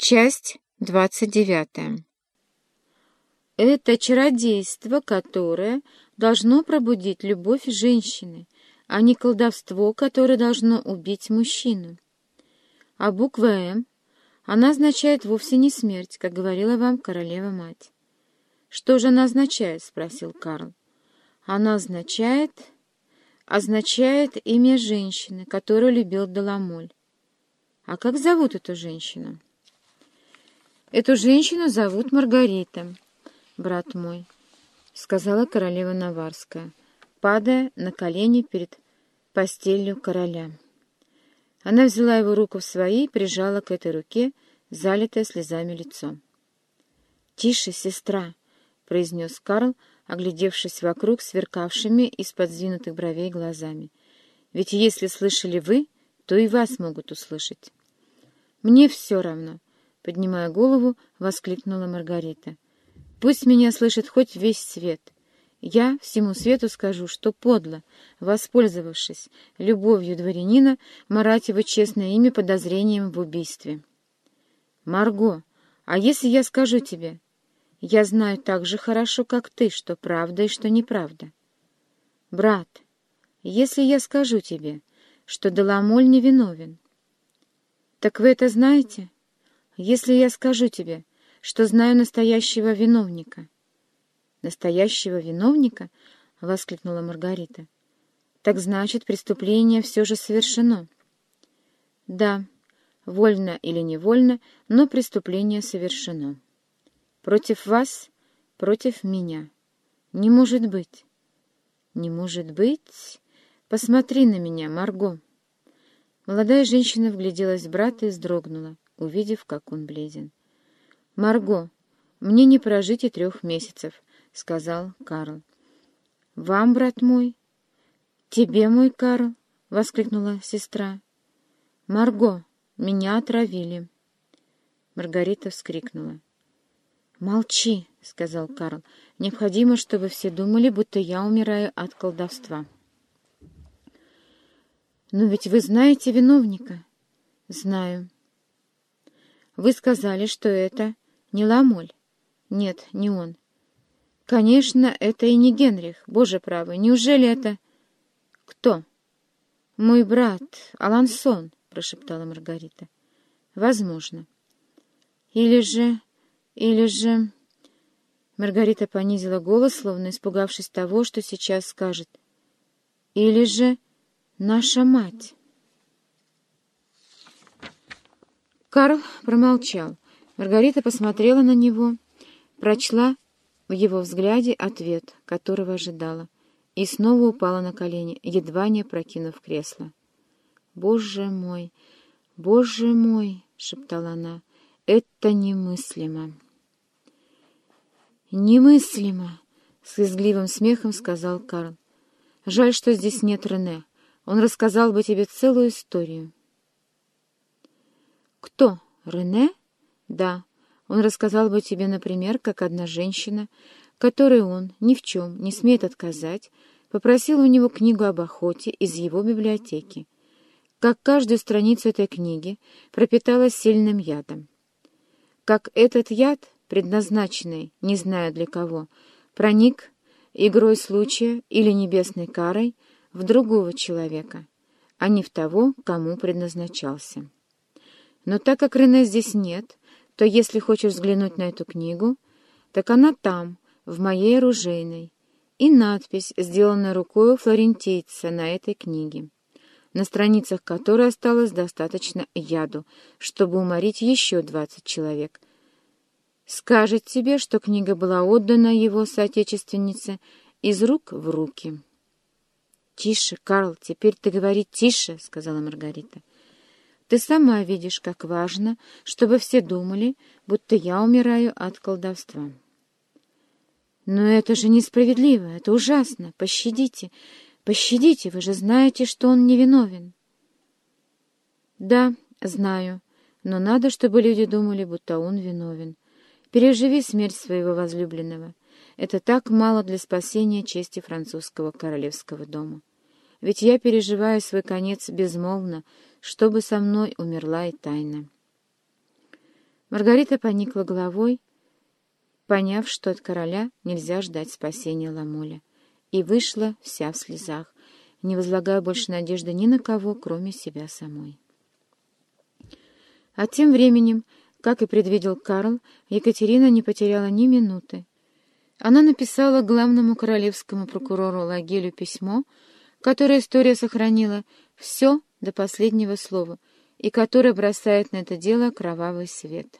Часть двадцать девятая. Это чародейство, которое должно пробудить любовь женщины, а не колдовство, которое должно убить мужчину. А буква «М» она означает вовсе не смерть, как говорила вам королева-мать. «Что же она означает?» — спросил Карл. «Она означает...» означает имя женщины, которую любил Даламоль. А как зовут эту женщину?» «Эту женщину зовут Маргарита, брат мой», — сказала королева Наварская, падая на колени перед постелью короля. Она взяла его руку в свои и прижала к этой руке, залитое слезами лицо. «Тише, сестра!» — произнес Карл, оглядевшись вокруг сверкавшими из-под сдвинутых бровей глазами. «Ведь если слышали вы, то и вас могут услышать». «Мне все равно», Поднимая голову, воскликнула Маргарита. «Пусть меня слышит хоть весь свет. Я всему свету скажу, что подло, воспользовавшись любовью дворянина, марать его честное имя подозрением в убийстве». «Марго, а если я скажу тебе? Я знаю так же хорошо, как ты, что правда и что неправда. Брат, если я скажу тебе, что Даламоль невиновен, так вы это знаете?» Если я скажу тебе, что знаю настоящего виновника...» «Настоящего виновника?» — воскликнула Маргарита. «Так значит, преступление все же совершено». «Да, вольно или невольно, но преступление совершено. Против вас, против меня. Не может быть». «Не может быть? Посмотри на меня, Марго». Молодая женщина вгляделась в брата и вздрогнула увидев, как он бледен. «Марго, мне не прожить и трех месяцев», — сказал Карл. «Вам, брат мой?» «Тебе, мой Карл?» — воскликнула сестра. «Марго, меня отравили». Маргарита вскрикнула. «Молчи», — сказал Карл. «Необходимо, чтобы все думали, будто я умираю от колдовства». «Но ведь вы знаете виновника?» «Знаю». Вы сказали, что это не Ламоль. Нет, не он. Конечно, это и не Генрих, боже правый. Неужели это... Кто? Мой брат, Алансон, прошептала Маргарита. Возможно. Или же... Или же... Маргарита понизила голос, словно испугавшись того, что сейчас скажет. Или же наша мать. Карл промолчал. Маргарита посмотрела на него, прочла в его взгляде ответ, которого ожидала, и снова упала на колени, едва не прокинув кресло. «Боже мой! Боже мой!» — шептала она. «Это немыслимо!» «Немыслимо!» — с изгливым смехом сказал Карл. «Жаль, что здесь нет Рене. Он рассказал бы тебе целую историю». «Кто? Рене?» «Да. Он рассказал бы тебе, например, как одна женщина, которой он ни в чем не смеет отказать, попросила у него книгу об охоте из его библиотеки, как каждую страницу этой книги пропиталась сильным ядом. Как этот яд, предназначенный, не знаю для кого, проник игрой случая или небесной карой в другого человека, а не в того, кому предназначался. Но так как Рене здесь нет, то если хочешь взглянуть на эту книгу, так она там, в моей оружейной, и надпись, сделанная рукой флорентийца на этой книге, на страницах которой осталось достаточно яду, чтобы уморить еще двадцать человек. Скажет тебе, что книга была отдана его соотечественнице из рук в руки. — Тише, Карл, теперь ты говори тише, — сказала Маргарита. Ты сама видишь, как важно, чтобы все думали, будто я умираю от колдовства. Но это же несправедливо, это ужасно. Пощадите, пощадите, вы же знаете, что он невиновен. Да, знаю, но надо, чтобы люди думали, будто он виновен. Переживи смерть своего возлюбленного. Это так мало для спасения чести французского королевского дома. Ведь я переживаю свой конец безмолвно, чтобы со мной умерла и тайна. Маргарита поникла головой, поняв, что от короля нельзя ждать спасения Ламоля, и вышла вся в слезах, не возлагая больше надежды ни на кого, кроме себя самой. А тем временем, как и предвидел Карл, Екатерина не потеряла ни минуты. Она написала главному королевскому прокурору Лагелю письмо, которое история сохранила все до последнего слова и которое бросает на это дело кровавый свет.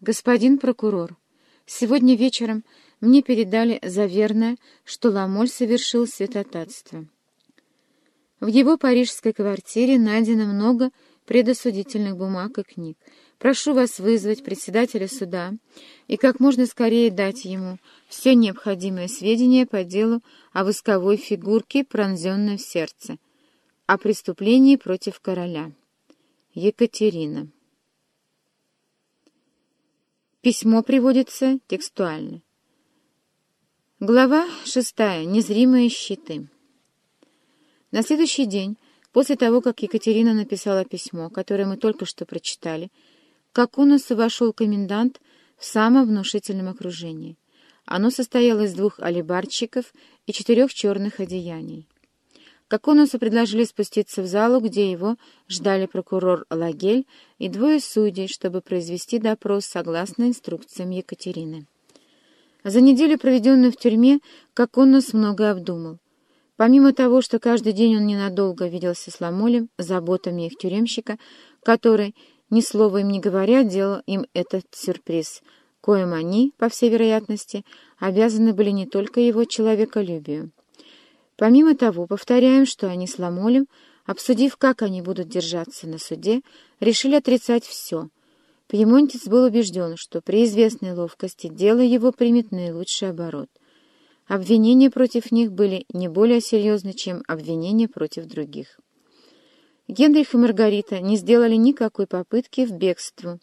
«Господин прокурор, сегодня вечером мне передали заверное, что Ламоль совершил святотатство. В его парижской квартире найдено много предосудительных бумаг и книг. Прошу вас вызвать председателя суда и как можно скорее дать ему все необходимые сведения по делу о восковой фигурке, пронзенной в сердце, о преступлении против короля. Екатерина. Письмо приводится текстуально. Глава шестая. Незримые щиты. На следующий день, после того, как Екатерина написала письмо, которое мы только что прочитали, к Акунусу вошел комендант в самом внушительном окружении. Оно состояло из двух алибарщиков и четырех черных одеяний. Коконусу предложили спуститься в залу, где его ждали прокурор Лагель и двое судей, чтобы произвести допрос согласно инструкциям Екатерины. За неделю, проведенную в тюрьме, Коконус много обдумал. Помимо того, что каждый день он ненадолго виделся с Ламолем, заботами их тюремщика, который, ни слова им не говоря, делал им этот сюрприз — коим они, по всей вероятности, обязаны были не только его человеколюбию. Помимо того, повторяем, что они с Ламолем, обсудив, как они будут держаться на суде, решили отрицать все. Пьемонтец был убежден, что при известной ловкости дело его примет наилучший оборот. Обвинения против них были не более серьезны, чем обвинения против других. Генрих и Маргарита не сделали никакой попытки в бегство,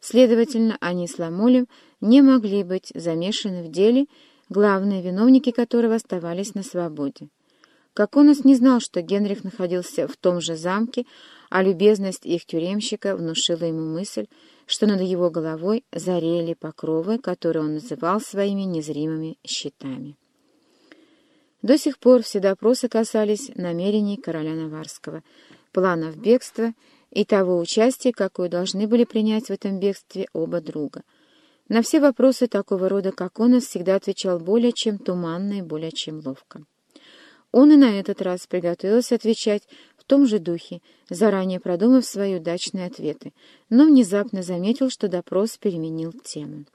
Следовательно, они с Ламолем не могли быть замешаны в деле, главные виновники которого оставались на свободе. Коконус не знал, что Генрих находился в том же замке, а любезность их тюремщика внушила ему мысль, что над его головой зарели покровы, которые он называл своими незримыми щитами. До сих пор все допросы касались намерений короля Наварского, планов бегства и того участия, какое должны были принять в этом бегстве оба друга. На все вопросы такого рода, как он, всегда отвечал более чем туманно и более чем ловко. Он и на этот раз приготовился отвечать в том же духе, заранее продумав свои удачные ответы, но внезапно заметил, что допрос переменил тему.